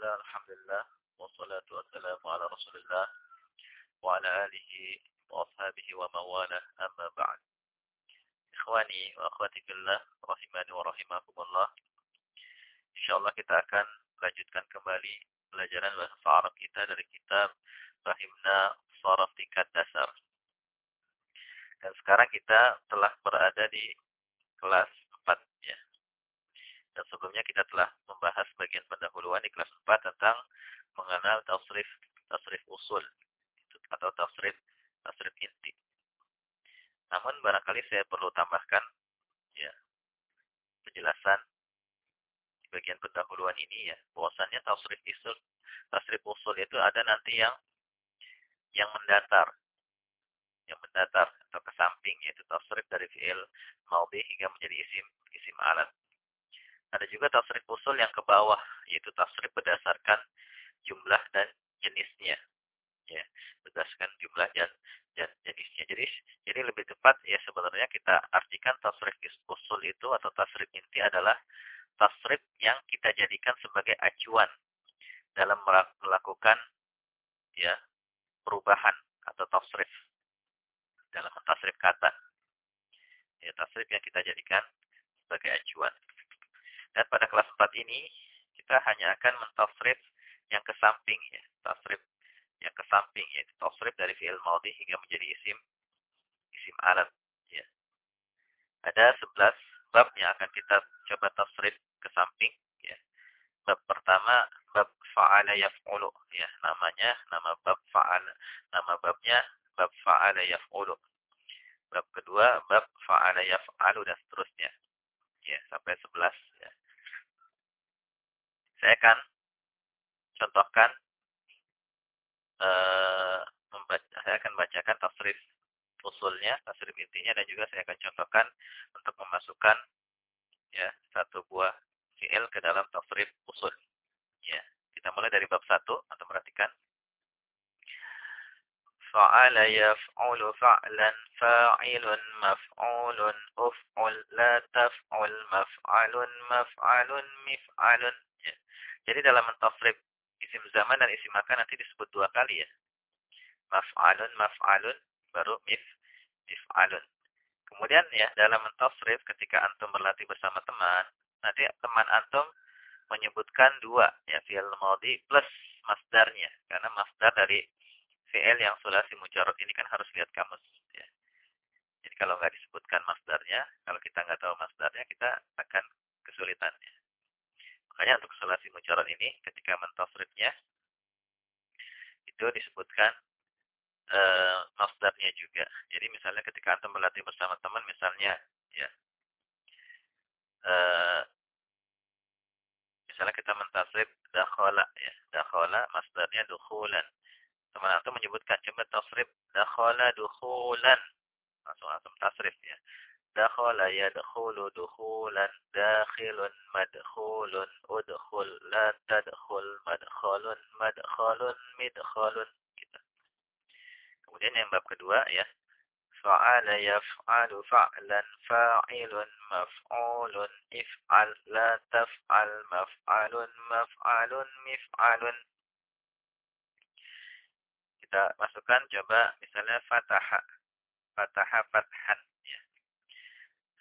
Bismillah, Alhamdulillah, wassalatu wassalamu ala rasulillah, wa ala alihi wa ashabihi wa mawalah, amma ba'd. Ikhwani wa akhwati fillah, rahimani wa rahimakumullah. Insyaallah kita akan lanjutkan kembali pelajaran bahasa Arab kita dari kitab Rahimna Saraf Tingkat Dasar. Dan sekarang kita telah berada di kelas 4. Dan sebelumnya kita telah membahas bagian pendahuluan di kelas 4 tentang mengenal tasrif tasrif usul atau tasrif tasrif inti. Namun barangkali saya perlu tambahkan ya penjelasan di bagian pendahuluan ini ya bahwasannya tasrif usul tasrif usul itu ada nanti yang yang mendatar yang mendatar atau ke samping yaitu tasrif dari fi'il maudhi hingga menjadi isim isim alat. Ada juga tasrif usul yang ke bawah yaitu tasrif berdasarkan jumlah dan jenisnya. Ya, berdasarkan jumlah dan, jenisnya. Jadi jadi lebih tepat ya sebenarnya kita artikan tasrif usul itu atau tasrif inti adalah tasrif yang kita jadikan sebagai acuan dalam melakukan ya perubahan atau tasrif dalam tasrif kata. Ya, tasrif yang kita jadikan sebagai acuan. Dan pada kelas 4 ini, kita hanya akan mentasrif yang ke samping. Ya. Tasrif yang ke samping, yaitu tasrif dari fi'il maudhi hingga menjadi isim isim alat. Ya. Ada 11 bab yang akan kita coba tasrif ke samping. Ya. Bab pertama, bab fa'ala yaf'ulu. Ya, namanya, nama bab fa'ala. Nama babnya bab fa'ala yaf'ulu. Bab kedua bab fa'ala yaf'alu dan seterusnya. Ya, sampai 11 ya. Saya akan contohkan uh, membaca, saya akan bacakan tasrif usulnya, tasrif intinya dan juga saya akan contohkan untuk memasukkan ya satu buah fi'il ke dalam tasrif usul. Ya, kita mulai dari bab 1 atau perhatikan فعل يفعل فعلا فاعل مفعول أفعل لا تفعل مفعل مفعل مفعل ya. jadi dalam mentafrib isim zaman dan isim makan nanti disebut dua kali ya maf'alun maf'alun baru mif mif'alun kemudian ya dalam mentafrib ketika antum berlatih bersama teman nanti teman antum menyebutkan dua ya fi'il madhi plus masdarnya karena masdar dari fi'il yang sulasi mujarab ini kan harus lihat kamus. Ya. Jadi kalau nggak disebutkan masdarnya, kalau kita nggak tahu masdarnya, kita akan kesulitannya. Makanya untuk sulasi mujarab ini, ketika mentasrifnya, itu disebutkan e, masdarnya juga. Jadi misalnya ketika antum berlatih bersama teman, misalnya, ya, e, misalnya kita mentasrif dakhala, ya, dakhala masdarnya dukhulan. Teman antum menyebutkan coba tasrif dakhala dukhulan. Langsung antum tasrif ya دخل يدخل دخولا داخل مدخول ادخل لا تدخل مدخل مدخل مدخل Kemudian yang bab kedua ya. فعل يفعل فعلا فاعل مفعول افعل لا تفعل مفعل مفعل مفعل kita masukkan coba misalnya فتح فتح فتحا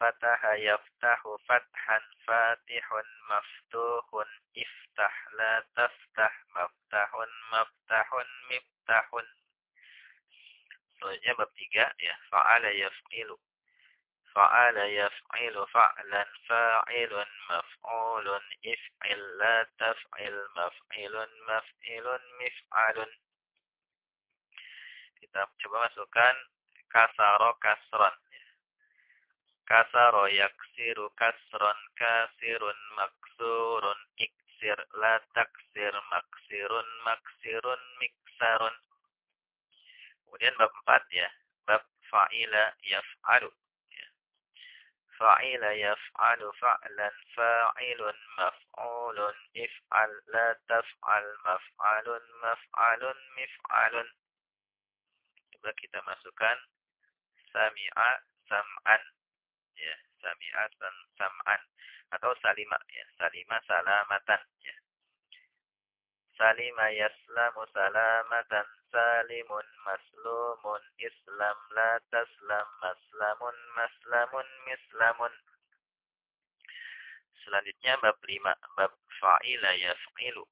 Fataha yaftahu fathan fatihun maftuhun iftah la taftah maftahun maftahun miftahun. Selanjutnya bab tiga ya. Fa'ala yaf'ilu. Fa'ala yaf'ilu fa'lan fa'ilun maf'ulun if'il la taf'il maf'ilun maf'ilun mif'alun kita coba masukkan kasaro kasron. Kasaro yaksiru kasron kasirun maksurun iksir la taksir maksirun maksirun miksarun. Kemudian bab 4 ya. Bab fa'ila yaf'alu. Ya. Fa'ila yaf'alu fa'lan fa'ilun maf'ulun if'al la taf'al maf'alun maf'alun mif'alun coba kita masukkan sami'a sam'an ya sami'a sam'an atau salima ya salima salamatan ya. Salima yaslamu salamatan salimun maslumun islam la taslam maslamun maslamun mislamun. Selanjutnya bab 5 bab fa'ila yaf'ilu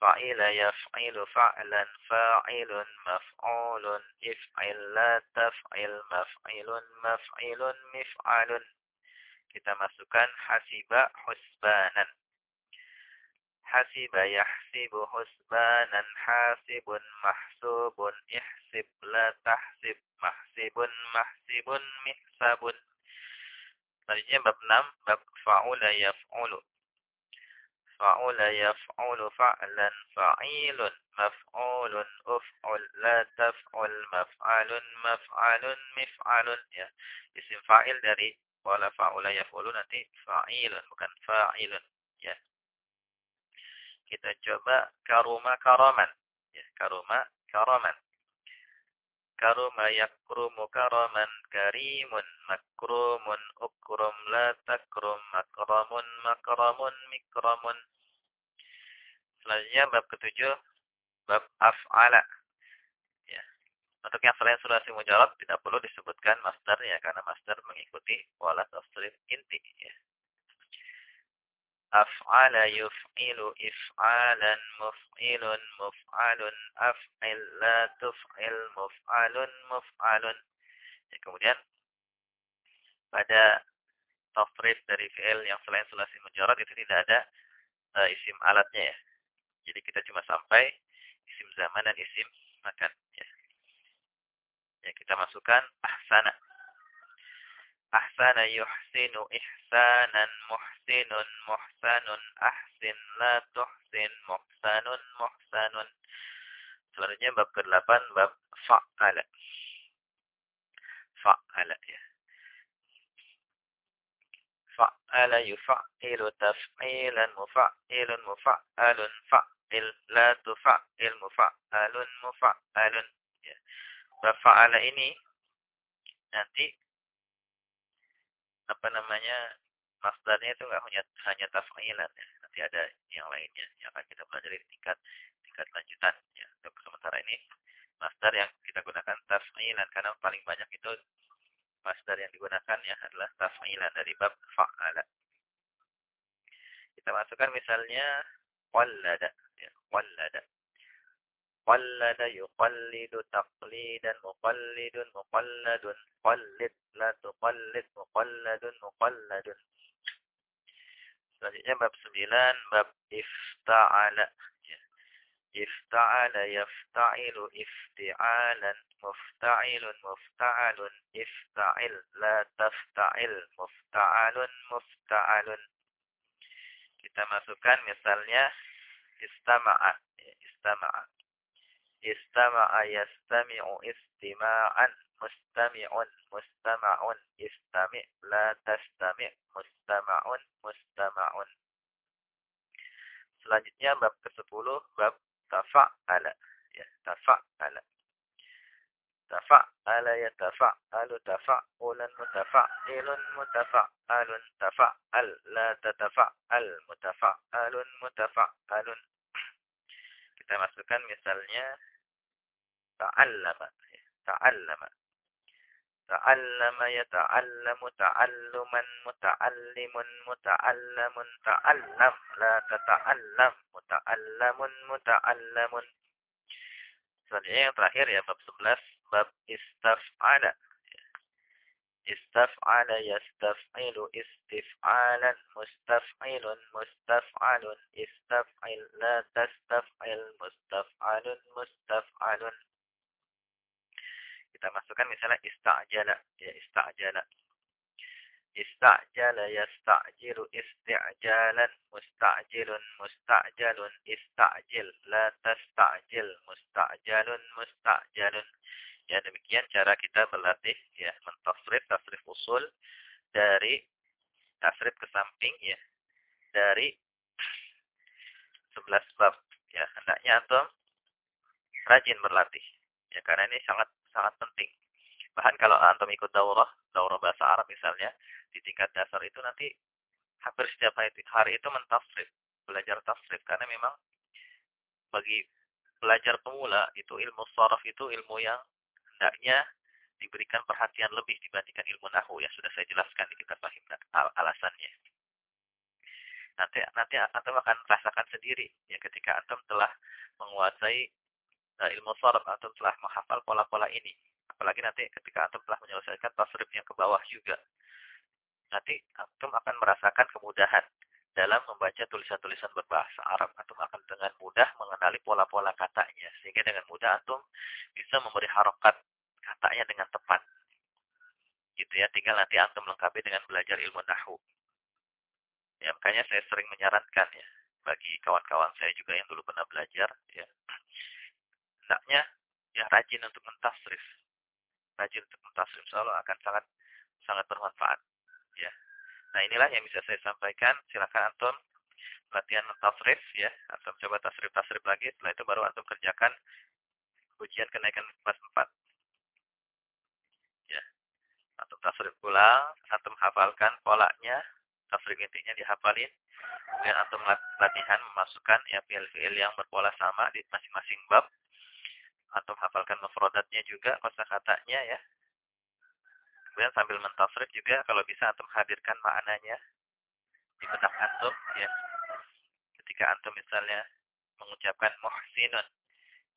fa'ila yaf'ilu fa'lan fa'ilun maf'ulun if'il la taf'il maf'ilun maf'ilun mif'alun kita masukkan hasiba husbanan hasiba yahsibu husbanan hasibun mahsubun ihsib la tahsib mahsibun mahsibun mihsabun selanjutnya bab 6 bab fa'ula yaf'ulu fa'ula yaf'ulu fa'lan fa'ilun maf'ulun uf'ul la taf'ul maf'alun maf'alun mif'alun ya isim fa'il dari wala fa'ula yaf'ulu nanti fa'ilun bukan fa'ilun ya kita coba karuma karaman ya karuma karaman karuma yakrumu karaman karimun makrumun ukrum la takrum makramun makramun mikramun. Selanjutnya bab ketujuh bab af'ala. Ya. Untuk yang selain sulasi mujarab tidak perlu disebutkan masternya karena master mengikuti wala tasrif inti ya af'ala yuf'ilu if'alan muf'ilun muf'alun af'il la tuf'il muf'alun muf'alun ya, kemudian pada tasrif dari fi'il yang selain sulasi mujarad itu tidak ada uh, isim alatnya ya. Jadi kita cuma sampai isim zaman dan isim makan ya. Ya kita masukkan ahsana ahsana yuhsinu ihsanan muhsinun muhsanun ahsin la tuhsin muhsanun muhsanun. Selanjutnya bab ke-8 bab fa'ala. Fa'ala ya. Fa'ala yuf'ilu taf'ilan mufa'ilun mufa'alun fa'il la tufa'il mufa'alun mufa'alun ya. Bab fa'ala ini nanti apa namanya masdarnya itu nggak hanya hanya taf'ilan ya. Nanti ada yang lainnya yang akan kita pelajari tingkat tingkat lanjutan ya. Untuk sementara ini masdar yang kita gunakan taf'ilan karena paling banyak itu masdar yang digunakan ya adalah taf'ilan dari bab fa'ala. Kita masukkan misalnya qallada ya, qallada قلد يقلد تقليدا مقلد مقلد قلد لا تقلد مقلد مقلد selanjutnya bab 9 bab ifta'ala ifta'ala yafta'ilu ifti'alan mufta'ilun mufta'alun ifta'il la tafta'il mufta'alun mufta'alun kita masukkan misalnya istama'a istama'a istama'a yastami'u istima'an mustami'un mustama'un istami' la tastami' mustama'un mustama'un. Selanjutnya bab ke-10 bab tafa'ala. Ya tafa'ala. Tafa'ala ya tafa'alu tafa'ulan mutafa'ilun mutafa'alun tafa'al. La tatafa'al mutafa'alun mutafa'alun. Kita masukkan misalnya ta'allama ta'allama ta'allama yata'allamu ta'alluman muta'allimun muta'allamun ta'allam la tata'allam muta'allamun muta'allamun selanjutnya yang terakhir ya bab 11 bab istaf'ala istaf'ala yastaf'ilu istif'alan mustaf'ilun mustaf'alun istaf'il la tastaf'il mustaf'alun mustaf'alun kita masukkan misalnya ista'jala. Ya ista'jala. Ista'jala yasta'jilu isti'jalan musta'jilun musta'jalun ista'jil. La tasta'jil musta'jalun musta'jalun. Ya demikian cara kita berlatih ya mentasrif tasrif usul dari tasrif ke samping ya dari 11 bab. Ya hendaknya antum rajin berlatih. Ya karena ini sangat sangat penting. Bahkan kalau antum ikut daurah daurah bahasa Arab misalnya di tingkat dasar itu nanti hampir setiap hari, itu mentasrif belajar tasrif karena memang bagi belajar pemula itu ilmu sorof itu ilmu yang hendaknya diberikan perhatian lebih dibandingkan ilmu nahu ya sudah saya jelaskan di kitab fahim al alasannya. Nanti nanti antum akan rasakan sendiri ya ketika antum telah menguasai uh, ilmu sorof antum telah menghafal pola-pola ini. Apalagi nanti ketika antum telah menyelesaikan tasrif yang ke bawah juga. Nanti antum akan merasakan kemudahan dalam membaca tulisan-tulisan berbahasa Arab. Antum akan dengan mudah mengenali pola-pola katanya. Sehingga dengan mudah antum bisa memberi harokat katanya dengan tepat. Gitu ya tinggal nanti antum lengkapi dengan belajar ilmu nahu ya makanya saya sering menyarankan ya bagi kawan-kawan saya juga yang dulu pernah belajar ya hendaknya ya rajin untuk mentasrif rajin untuk mentasrif selalu akan sangat sangat bermanfaat ya Nah inilah yang bisa saya sampaikan. Silakan antum latihan tasrif ya. Antum coba tasrif-tasrif lagi. Setelah itu baru antum kerjakan ujian kenaikan kelas 4. Ya. Antum tasrif ulang, antum hafalkan polanya, tasrif intinya dihafalin. Kemudian antum latihan memasukkan ya fiil-fiil yang berpola sama di masing-masing bab. Antum hafalkan mafrodatnya juga, kosa katanya ya. Kemudian sambil mentasrif juga kalau bisa antum hadirkan maknanya di benak antum ya. Ketika antum misalnya mengucapkan muhsinun.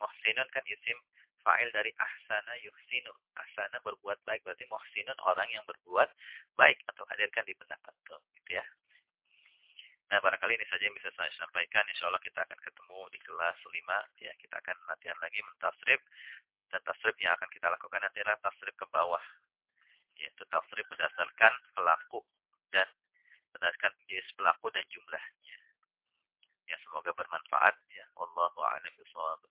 Muhsinun kan isim fa'il dari ahsana yuhsinu. Ahsana berbuat baik berarti muhsinun orang yang berbuat baik atau hadirkan di benak antum. Nah, barangkali ini saja yang bisa saya sampaikan. Insya Allah kita akan ketemu di kelas 5. Ya, kita akan latihan lagi mentasrif. Dan tasrif yang akan kita lakukan nanti adalah tasrif ke bawah yaitu tafsir berdasarkan pelaku dan berdasarkan jenis pelaku dan jumlahnya. Ya semoga bermanfaat ya. A'lam bishawab.